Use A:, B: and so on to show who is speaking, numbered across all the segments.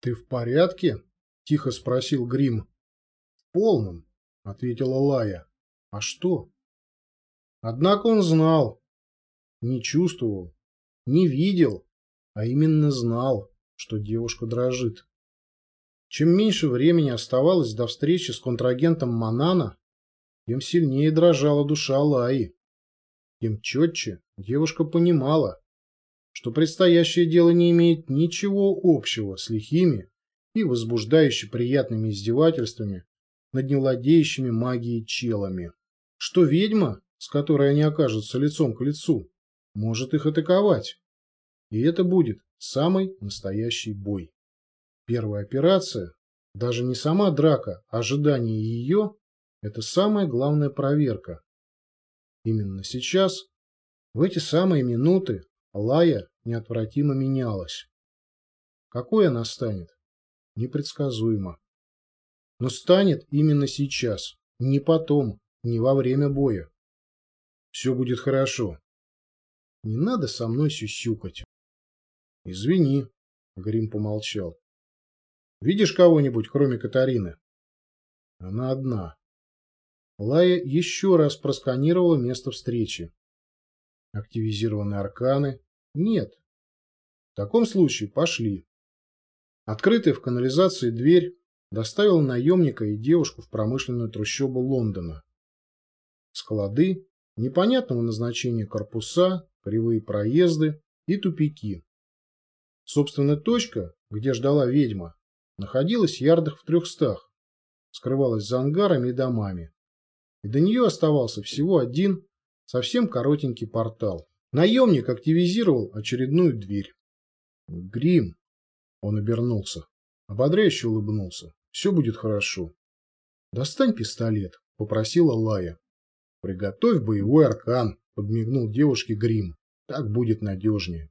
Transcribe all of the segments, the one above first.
A: Ты в порядке? Тихо спросил Грим. В полном, ответила Лая. А что? Однако он знал, не чувствовал, не видел, а именно знал, что девушка дрожит. Чем меньше времени оставалось до встречи с контрагентом Манана, тем сильнее дрожала душа Лаи. Тем четче девушка понимала, что предстоящее дело не имеет ничего общего с лихими и возбуждающе приятными издевательствами над невладеющими магией челами. Что ведьма, с которой они окажутся лицом к лицу, может их атаковать. И это будет самый настоящий бой. Первая операция, даже не сама драка, а ожидание ее, это самая главная проверка. Именно сейчас, в эти самые минуты, Лая неотвратимо менялась. Какой она станет? Непредсказуемо. Но станет именно сейчас, не потом, не во время боя. Все будет хорошо. Не надо со мной сюсюкать. Извини, Грим помолчал. Видишь кого-нибудь, кроме Катарины? Она одна. Лая еще раз просканировала место встречи. Активизированы арканы? Нет. В таком случае пошли. Открытая в канализации дверь доставила наемника и девушку в промышленную трущобу Лондона. Склады, непонятного назначения корпуса, кривые проезды и тупики. Собственно, точка, где ждала ведьма, находилась ярдах в трехстах, скрывалась за ангарами и домами. И до нее оставался всего один, совсем коротенький портал. Наемник активизировал очередную дверь. «Грим!» Он обернулся. Ободряюще улыбнулся. «Все будет хорошо». «Достань пистолет», — попросила Лая. «Приготовь боевой аркан», — подмигнул девушке Грим. «Так будет надежнее».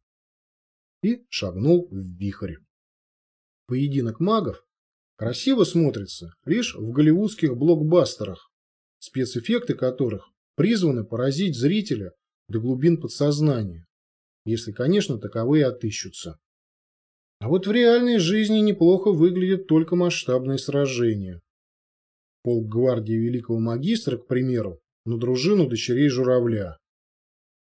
A: И шагнул в вихрь. Поединок магов красиво смотрится лишь в голливудских блокбастерах, спецэффекты которых призваны поразить зрителя до глубин подсознания, если, конечно, таковые отыщутся. А вот в реальной жизни неплохо выглядят только масштабные сражения. Полк гвардии Великого Магистра, к примеру, на дружину дочерей Журавля.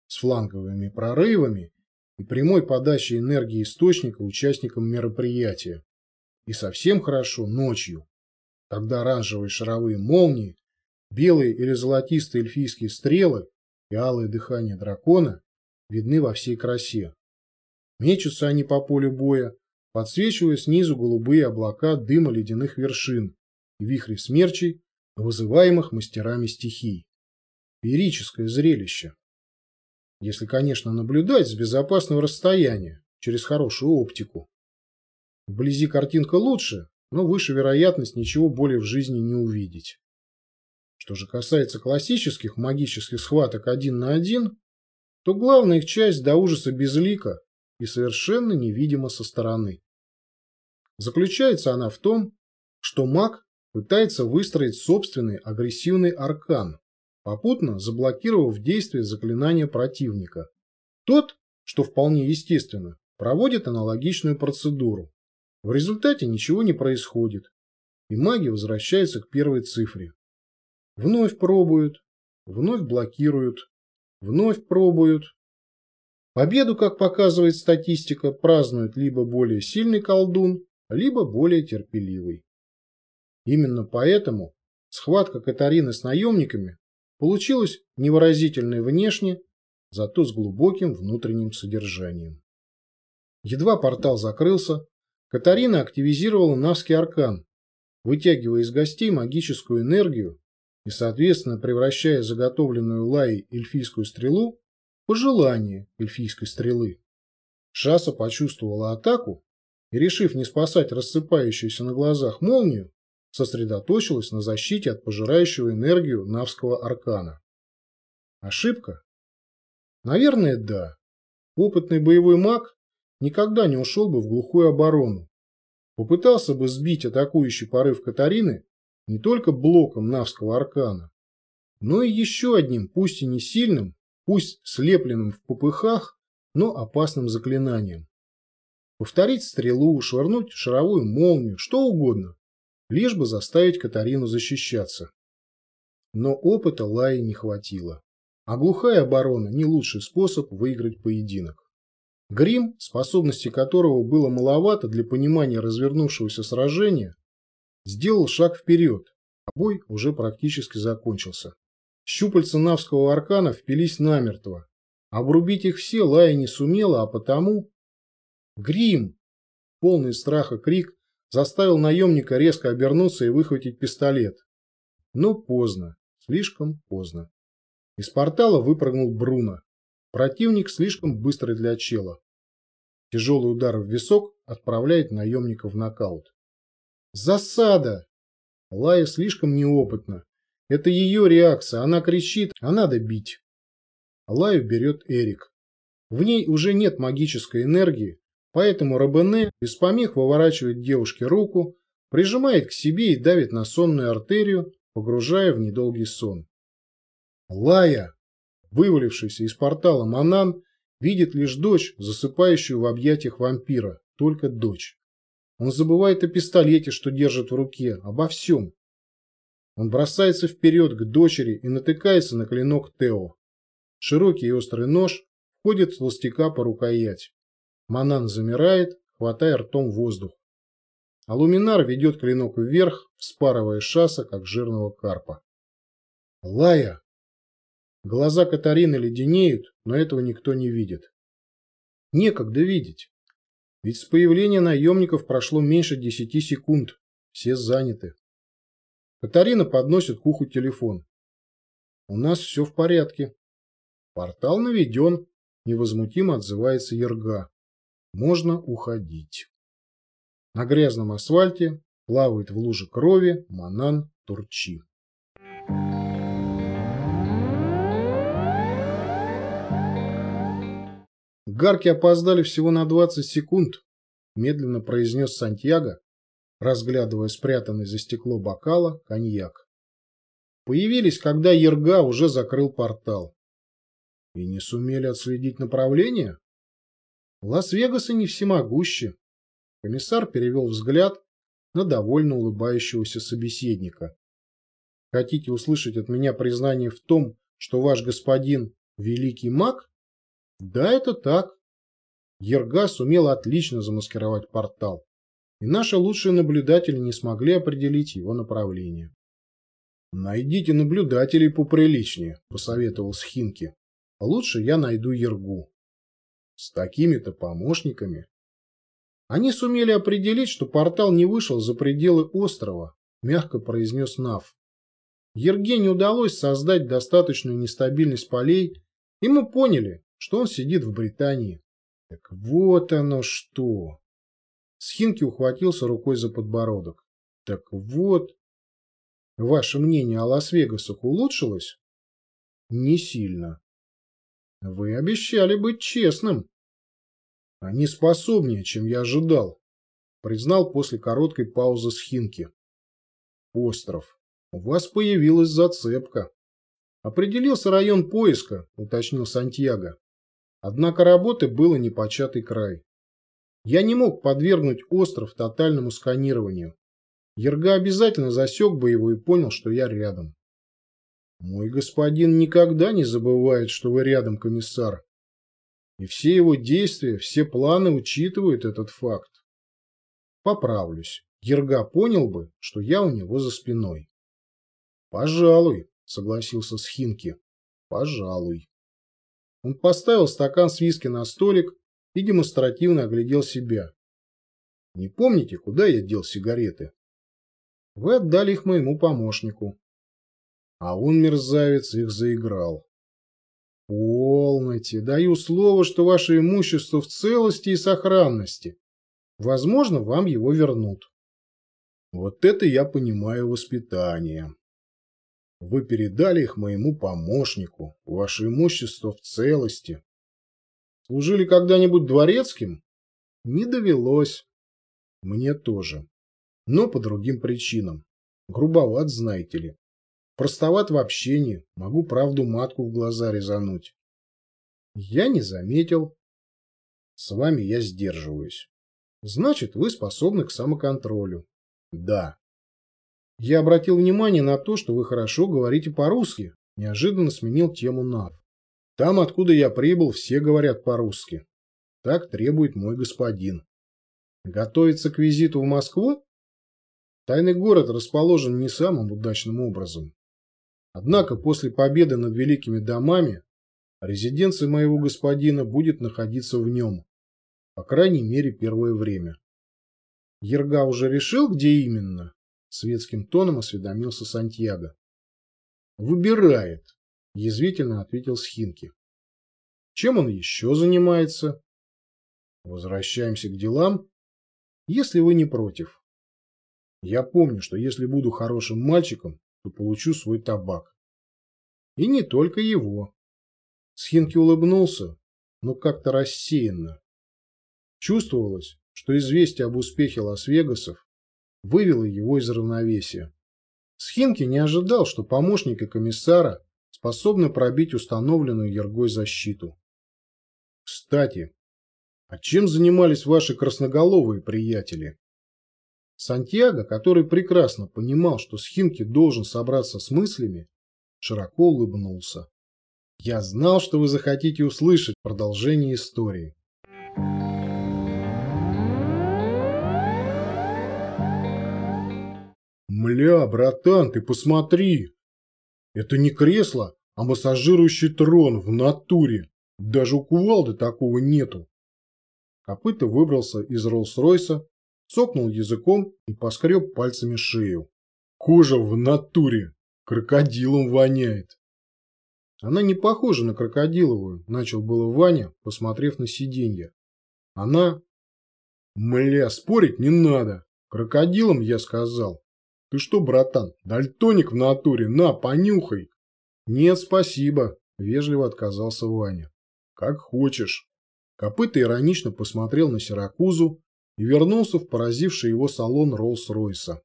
A: С фланговыми прорывами и прямой подачей энергии источника участникам мероприятия. И совсем хорошо ночью, когда оранжевые шаровые молнии, белые или золотистые эльфийские стрелы и алое дыхание дракона видны во всей красе. Мечутся они по полю боя, подсвечивая снизу голубые облака дыма ледяных вершин и вихри смерчей, вызываемых мастерами стихий. Феерическое зрелище. Если, конечно, наблюдать с безопасного расстояния, через хорошую оптику. Вблизи картинка лучше, но выше вероятность ничего более в жизни не увидеть. Что же касается классических магических схваток один на один, то главная их часть до ужаса безлика и совершенно невидима со стороны. Заключается она в том, что маг пытается выстроить собственный агрессивный аркан, попутно заблокировав действие заклинания противника. Тот, что вполне естественно, проводит аналогичную процедуру. В результате ничего не происходит, и маги возвращаются к первой цифре. Вновь пробуют, вновь блокируют, вновь пробуют. Победу, как показывает статистика, празднует либо более сильный колдун, либо более терпеливый. Именно поэтому схватка Катарины с наемниками получилась невыразительной внешне, зато с глубоким внутренним содержанием. Едва портал закрылся, Катарина активизировала Навский аркан, вытягивая из гостей магическую энергию и, соответственно, превращая заготовленную Лаей эльфийскую стрелу в пожелание эльфийской стрелы. Шаса почувствовала атаку и, решив не спасать рассыпающуюся на глазах молнию, сосредоточилась на защите от пожирающего энергию Навского аркана. Ошибка? Наверное, да. Опытный боевой маг никогда не ушел бы в глухую оборону. Попытался бы сбить атакующий порыв Катарины не только блоком Навского аркана, но и еще одним, пусть и не сильным, пусть слепленным в попыхах, но опасным заклинанием. Повторить стрелу, швырнуть шаровую молнию, что угодно, лишь бы заставить Катарину защищаться. Но опыта Лаи не хватило. А глухая оборона – не лучший способ выиграть поединок. Грим, способности которого было маловато для понимания развернувшегося сражения, сделал шаг вперед, а бой уже практически закончился. Щупальца навского аркана впились намертво. Обрубить их все Лая не сумела, а потому... Грим! Полный страха крик заставил наемника резко обернуться и выхватить пистолет. Но поздно, слишком поздно. Из портала выпрыгнул Бруно. Противник слишком быстрый для чела. Тяжелый удар в висок отправляет наемника в нокаут. Засада! Лая слишком неопытна. Это ее реакция. Она кричит, а надо бить. Лаю берет Эрик. В ней уже нет магической энергии, поэтому Робене без помех выворачивает девушке руку, прижимает к себе и давит на сонную артерию, погружая в недолгий сон. Лая, вывалившийся из портала Манан, видит лишь дочь, засыпающую в объятиях вампира, только дочь. Он забывает о пистолете, что держит в руке, обо всем. Он бросается вперед к дочери и натыкается на клинок Тео. Широкий и острый нож входит в толстяка по рукоять. Манан замирает, хватая ртом воздух. А Луминар ведет клинок вверх, вспарывая шаса, как жирного карпа. «Лая!» Глаза Катарины леденеют, но этого никто не видит. Некогда видеть. Ведь с появления наемников прошло меньше десяти секунд. Все заняты. Катарина подносит к уху телефон. У нас все в порядке. Портал наведен. Невозмутимо отзывается Ерга. Можно уходить. На грязном асфальте плавает в луже крови Манан Турчи. Гарки опоздали всего на 20 секунд, медленно произнес Сантьяго, разглядывая спрятанный за стекло бокала коньяк. Появились, когда Ерга уже закрыл портал. И не сумели отследить направление? Лас-Вегасы не всемогущи. Комиссар перевел взгляд на довольно улыбающегося собеседника. Хотите услышать от меня признание в том, что ваш господин великий маг? Да, это так. Ерга сумел отлично замаскировать портал, и наши лучшие наблюдатели не смогли определить его направление. «Найдите наблюдателей поприличнее», – посоветовал Схинки. «Лучше я найду Ергу». «С такими-то помощниками». Они сумели определить, что портал не вышел за пределы острова, мягко произнес Нав. Ерге не удалось создать достаточную нестабильность полей, и мы поняли, что он сидит в Британии. Так вот оно что. Схинки ухватился рукой за подбородок. Так вот. Ваше мнение о Лас-Вегасах улучшилось? Не сильно. Вы обещали быть честным. Они способнее, чем я ожидал, признал после короткой паузы Схинки. Остров. У вас появилась зацепка. Определился район поиска, уточнил Сантьяго. Однако работы было непочатый край. Я не мог подвергнуть остров тотальному сканированию. Ерга обязательно засек бы его и понял, что я рядом. Мой господин никогда не забывает, что вы рядом, комиссар. И все его действия, все планы учитывают этот факт. Поправлюсь. Ерга понял бы, что я у него за спиной. Пожалуй, согласился Схинки. Пожалуй. Он поставил стакан с виски на столик и демонстративно оглядел себя. Не помните, куда я дел сигареты? Вы отдали их моему помощнику. А он, мерзавец, их заиграл. Полноте. Даю слово, что ваше имущество в целости и сохранности. Возможно, вам его вернут. Вот это я понимаю воспитание. Вы передали их моему помощнику. Ваше имущество в целости. Служили когда-нибудь дворецким? Не довелось. Мне тоже. Но по другим причинам. Грубоват, знаете ли. Простоват в общении. Могу правду матку в глаза резануть. Я не заметил. С вами я сдерживаюсь. Значит, вы способны к самоконтролю. Да. Я обратил внимание на то, что вы хорошо говорите по-русски. Неожиданно сменил тему Нав. Там, откуда я прибыл, все говорят по-русски. Так требует мой господин. Готовится к визиту в Москву? Тайный город расположен не самым удачным образом. Однако после победы над великими домами резиденция моего господина будет находиться в нем, по крайней мере первое время. Ерга уже решил, где именно? Светским тоном осведомился Сантьяго. Выбирает, язвительно ответил Схинки. Чем он еще занимается? Возвращаемся к делам, если вы не против. Я помню, что если буду хорошим мальчиком, то получу свой табак. И не только его. Схинки улыбнулся, но как-то рассеянно. Чувствовалось, что известие об успехе Лас-Вегасов вывело его из равновесия. Схинки не ожидал, что помощники комиссара способны пробить установленную Ергой защиту. Кстати, а чем занимались ваши красноголовые приятели? Сантьяго, который прекрасно понимал, что Схинки должен собраться с мыслями, широко улыбнулся. «Я знал, что вы захотите услышать продолжение истории». «Мля, братан, ты посмотри! Это не кресло, а массажирующий трон в натуре. Даже у кувалды такого нету». Копыта выбрался из Роллс-Ройса цокнул языком и поскреб пальцами шею. Кожа в натуре, крокодилом воняет. Она не похожа на крокодиловую, начал было Ваня, посмотрев на сиденье. Она... Мля, спорить не надо. Крокодилом я сказал. Ты что, братан, дальтоник в натуре, на, понюхай. Нет, спасибо, вежливо отказался Ваня. Как хочешь. Копыта иронично посмотрел на Сиракузу, и вернулся в поразивший его салон Роллс-Ройса.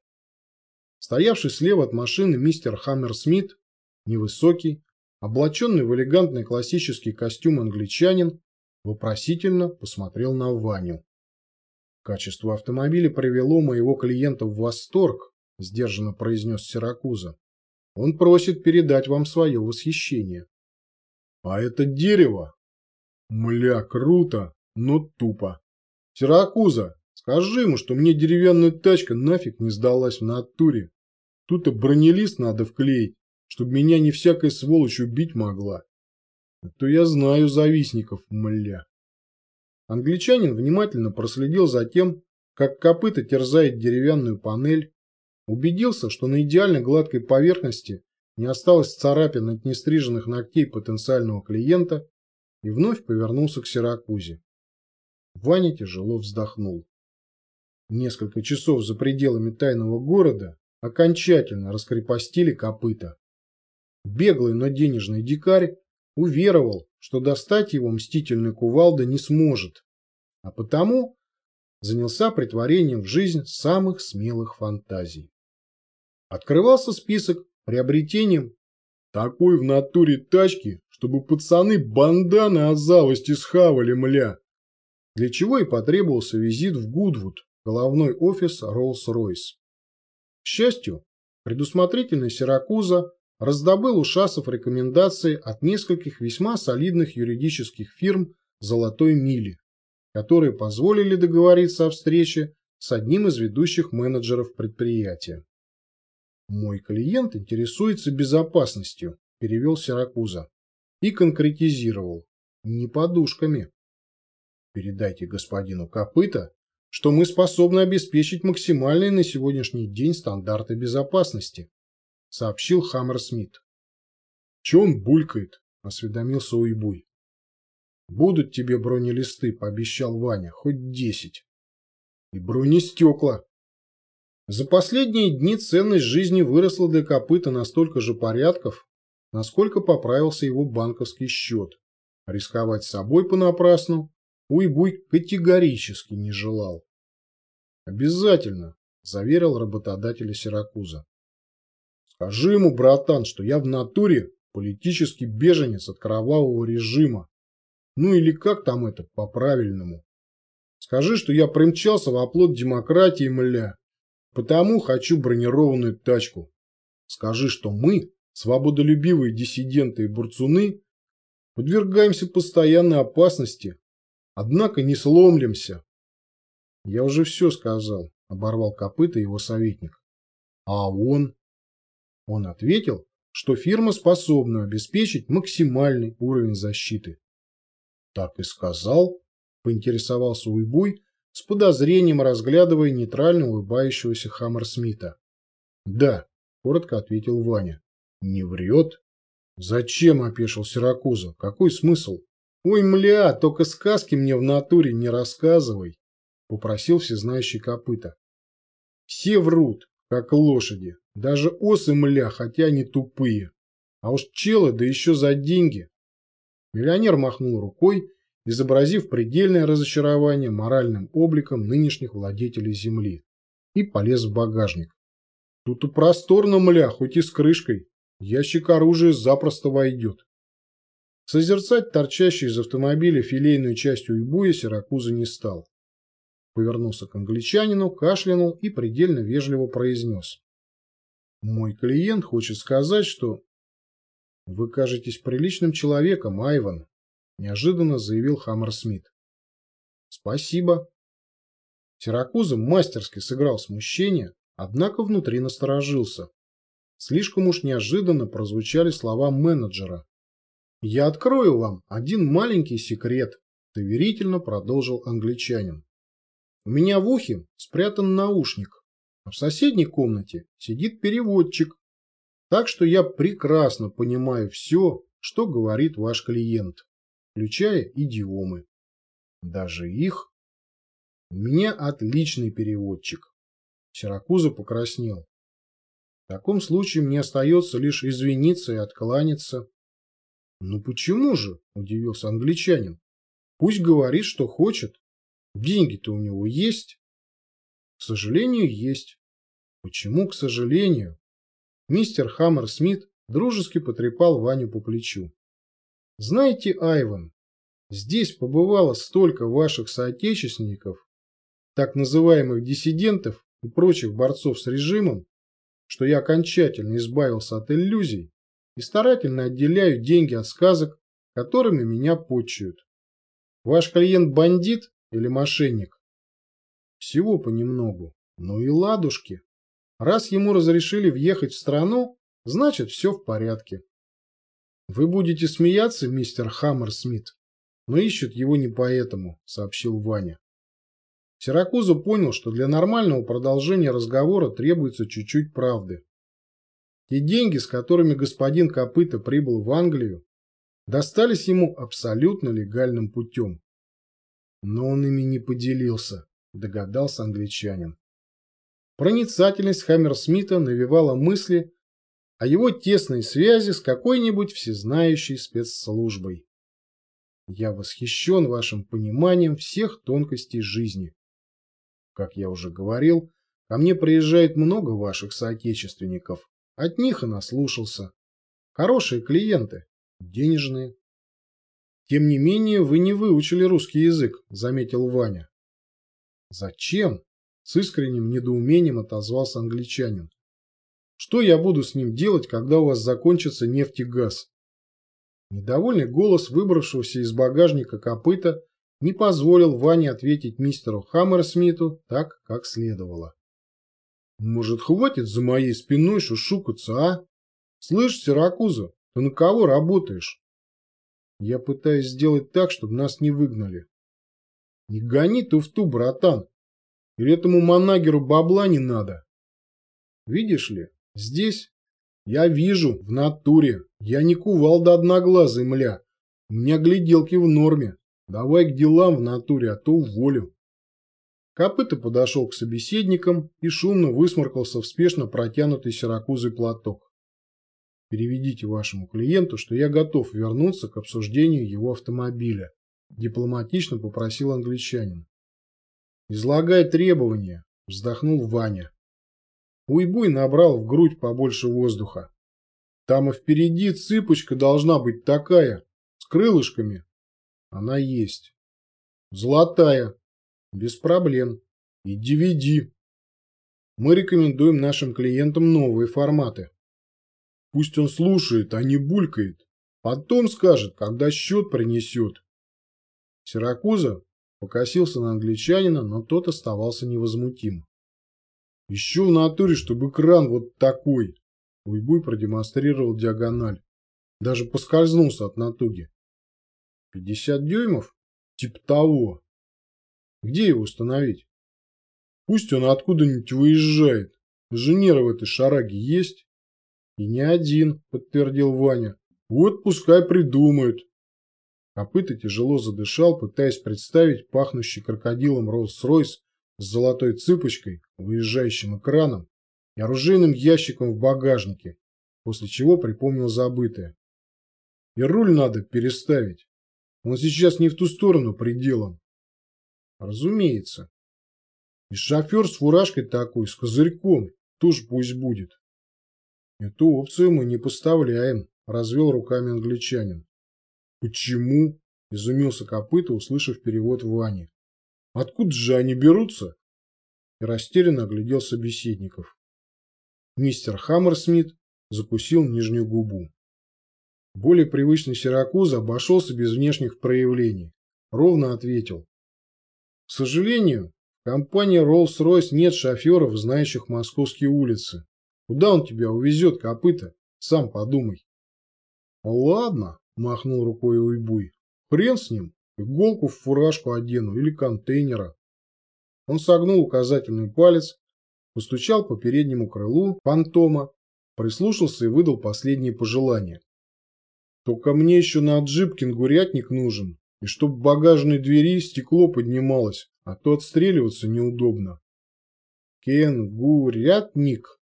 A: Стоявший слева от машины мистер Хаммер Смит, невысокий, облаченный в элегантный классический костюм англичанин, вопросительно посмотрел на Ваню. «Качество автомобиля привело моего клиента в восторг», – сдержанно произнес Сиракуза. «Он просит передать вам свое восхищение». «А это дерево? Мля, круто, но тупо. Сиракуза, Скажи ему, что мне деревянная тачка нафиг не сдалась в натуре. Тут и бронелист надо вклеить, чтобы меня не всякая сволочь убить могла. А то я знаю завистников, мля. Англичанин внимательно проследил за тем, как копыта терзает деревянную панель, убедился, что на идеально гладкой поверхности не осталось царапин от нестриженных ногтей потенциального клиента и вновь повернулся к Сиракузе. Ваня тяжело вздохнул. Несколько часов за пределами тайного города окончательно раскрепостили копыта. Беглый, но денежный дикарь уверовал, что достать его мстительный кувалда не сможет, а потому занялся притворением в жизнь самых смелых фантазий. Открывался список приобретением такой в натуре тачки, чтобы пацаны банданы от завости схавали, мля. Для чего и потребовался визит в Гудвуд, головной офис Rolls-Royce. К счастью, предусмотрительный Сиракуза раздобыл у Шасов рекомендации от нескольких весьма солидных юридических фирм «Золотой мили», которые позволили договориться о встрече с одним из ведущих менеджеров предприятия. «Мой клиент интересуется безопасностью», – перевел Сиракуза и конкретизировал. «Не подушками». «Передайте господину Копыта, что мы способны обеспечить максимальные на сегодняшний день стандарты безопасности, сообщил Хаммер Смит. Че он булькает? осведомился Уйбуй. Будут тебе бронелисты, пообещал Ваня, хоть десять. И бронестекла. За последние дни ценность жизни выросла для копыта на столько же порядков, насколько поправился его банковский счет. Рисковать собой понапрасну Уйбуй категорически не желал. «Обязательно», – заверил работодателя Сиракуза. «Скажи ему, братан, что я в натуре политический беженец от кровавого режима. Ну или как там это по-правильному. Скажи, что я примчался в оплот демократии, мля. Потому хочу бронированную тачку. Скажи, что мы, свободолюбивые диссиденты и бурцуны, подвергаемся постоянной опасности, однако не сломлемся. Я уже все сказал, оборвал копыта его советник. А он? Он ответил, что фирма способна обеспечить максимальный уровень защиты. Так и сказал, поинтересовался Уйбуй, с подозрением разглядывая нейтрально улыбающегося Хаммерсмита. Да, коротко ответил Ваня. Не врет? Зачем опешил Сиракуза? Какой смысл? Ой, мля, только сказки мне в натуре не рассказывай, попросил всезнающий копыта. Все врут, как лошади. Даже осы, мля, хотя они тупые. А уж челы, да еще за деньги. Миллионер махнул рукой, изобразив предельное разочарование моральным обликом нынешних владетелей земли, и полез в багажник. Тут у просторно, мля, хоть и с крышкой. Ящик оружия запросто войдет. Созерцать торчащую из автомобиля филейную часть уйбуя Сиракуза не стал. Повернулся к англичанину, кашлянул и предельно вежливо произнес. Мой клиент хочет сказать, что... Вы кажетесь приличным человеком, Айван, неожиданно заявил Хаммерсмит. Спасибо. Сиракуза мастерски сыграл смущение, однако внутри насторожился. Слишком уж неожиданно прозвучали слова менеджера. «Я открою вам один маленький секрет», – доверительно продолжил англичанин. «У меня в ухе спрятан наушник. А в соседней комнате сидит переводчик, так что я прекрасно понимаю все, что говорит ваш клиент, включая идиомы. Даже их. У меня отличный переводчик. Сиракуза покраснел. В таком случае мне остается лишь извиниться и откланяться. Ну почему же? Удивился англичанин. Пусть говорит, что хочет. Деньги-то у него есть. К сожалению, есть. Почему, к сожалению? Мистер Хаммер Смит дружески потрепал Ваню по плечу. Знаете, Айван, здесь побывало столько ваших соотечественников, так называемых диссидентов и прочих борцов с режимом, что я окончательно избавился от иллюзий и старательно отделяю деньги от сказок, которыми меня почуют. Ваш клиент бандит или мошенник? Всего понемногу. Ну и ладушки. Раз ему разрешили въехать в страну, значит все в порядке. Вы будете смеяться, мистер Хаммерсмит, но ищут его не поэтому, сообщил Ваня. Сиракуза понял, что для нормального продолжения разговора требуется чуть-чуть правды. Те деньги, с которыми господин Копыта прибыл в Англию, достались ему абсолютно легальным путем. Но он ими не поделился догадался англичанин. Проницательность Хаммерсмита навевала мысли о его тесной связи с какой-нибудь всезнающей спецслужбой. Я восхищен вашим пониманием всех тонкостей жизни. Как я уже говорил, ко мне приезжает много ваших соотечественников. От них и наслушался. Хорошие клиенты, денежные. Тем не менее, вы не выучили русский язык, заметил Ваня. «Зачем?» – с искренним недоумением отозвался англичанин. «Что я буду с ним делать, когда у вас закончится нефть и газ?» Недовольный голос выбравшегося из багажника копыта не позволил Ване ответить мистеру Хаммерсмиту так, как следовало. «Может, хватит за моей спиной шушукаться, а? Слышь, Сиракуза, ты на кого работаешь?» «Я пытаюсь сделать так, чтобы нас не выгнали. Не гони туфту, братан. Или этому манагеру бабла не надо. Видишь ли, здесь я вижу в натуре. Я не кувалда одноглазый, мля. У меня гляделки в норме. Давай к делам в натуре, а то уволю. Копыта подошел к собеседникам и шумно высморкался в спешно протянутый сиракузый платок. Переведите вашему клиенту, что я готов вернуться к обсуждению его автомобиля. Дипломатично попросил англичанин. «Излагай требования», – вздохнул Ваня. Уйбуй набрал в грудь побольше воздуха. «Там и впереди цыпочка должна быть такая, с крылышками». «Она есть». «Золотая». Без проблем. И DVD. Мы рекомендуем нашим клиентам новые форматы. Пусть он слушает, а не булькает. Потом скажет, когда счет принесет. Сиракуза покосился на англичанина, но тот оставался невозмутим. Еще в натуре, чтобы кран вот такой. Уйбуй продемонстрировал диагональ. Даже поскользнулся от натуги. Пятьдесят дюймов? Тип того. Где его установить? Пусть он откуда-нибудь выезжает. Инженеры в этой шараге есть? И не один, подтвердил Ваня. Вот пускай придумают. Копыта тяжело задышал, пытаясь представить пахнущий крокодилом Роллс-Ройс с золотой цыпочкой, выезжающим экраном и оружейным ящиком в багажнике, после чего припомнил забытое. И руль надо переставить. Он сейчас не в ту сторону приделан. Разумеется. И шофер с фуражкой такой, с козырьком, тоже пусть будет. Эту опцию мы не поставляем, развел руками англичанин. Почему? Изумился копыта, услышав перевод Вани. Откуда же они берутся? И растерянно оглядел собеседников. Мистер Хаммерсмит закусил нижнюю губу. Более привычный Сиракуза обошелся без внешних проявлений. Ровно ответил. К сожалению, в компании Rolls-Royce нет шоферов, знающих московские улицы. Куда он тебя увезет, копыта? Сам подумай. Ладно, махнул рукой Уйбуй. Хрен с ним. Иголку в фуражку одену или контейнера. Он согнул указательный палец, постучал по переднему крылу фантома, прислушался и выдал последние пожелания. Только мне еще на джип кенгурятник нужен, и чтоб в багажной двери стекло поднималось, а то отстреливаться неудобно. Кенгурятник,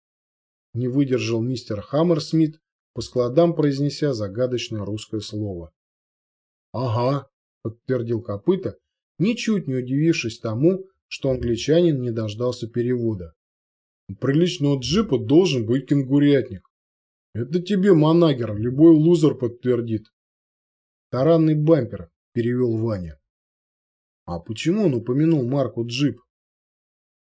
A: не выдержал мистер Хаммерсмит, по складам произнеся загадочное русское слово. Ага, подтвердил копыта, ничуть не удивившись тому, что англичанин не дождался перевода. У приличного джипа должен быть кенгурятник. Это тебе, Манагер, любой лузер подтвердит. Таранный бампер, перевел Ваня. А почему он упомянул марку джип?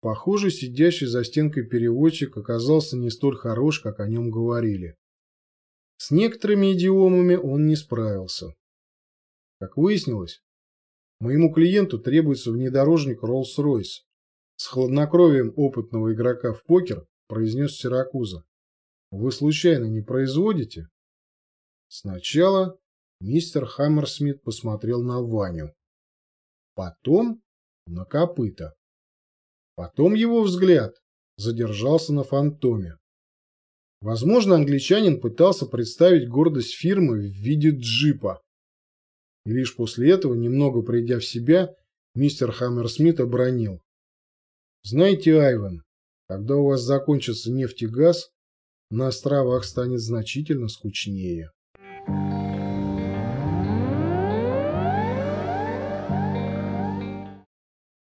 A: Похоже, сидящий за стенкой переводчик оказался не столь хорош, как о нем говорили. С некоторыми идиомами он не справился. Как выяснилось, моему клиенту требуется внедорожник Rolls-Royce. С хладнокровием опытного игрока в покер произнес Сиракуза. Вы случайно не производите? Сначала мистер Хаммерсмит посмотрел на Ваню. Потом на копыта. Потом его взгляд задержался на фантоме. Возможно, англичанин пытался представить гордость фирмы в виде джипа. И лишь после этого, немного придя в себя, мистер Хаммерсмит обронил. «Знаете, Айвен, когда у вас закончится нефть и газ, на островах станет значительно скучнее.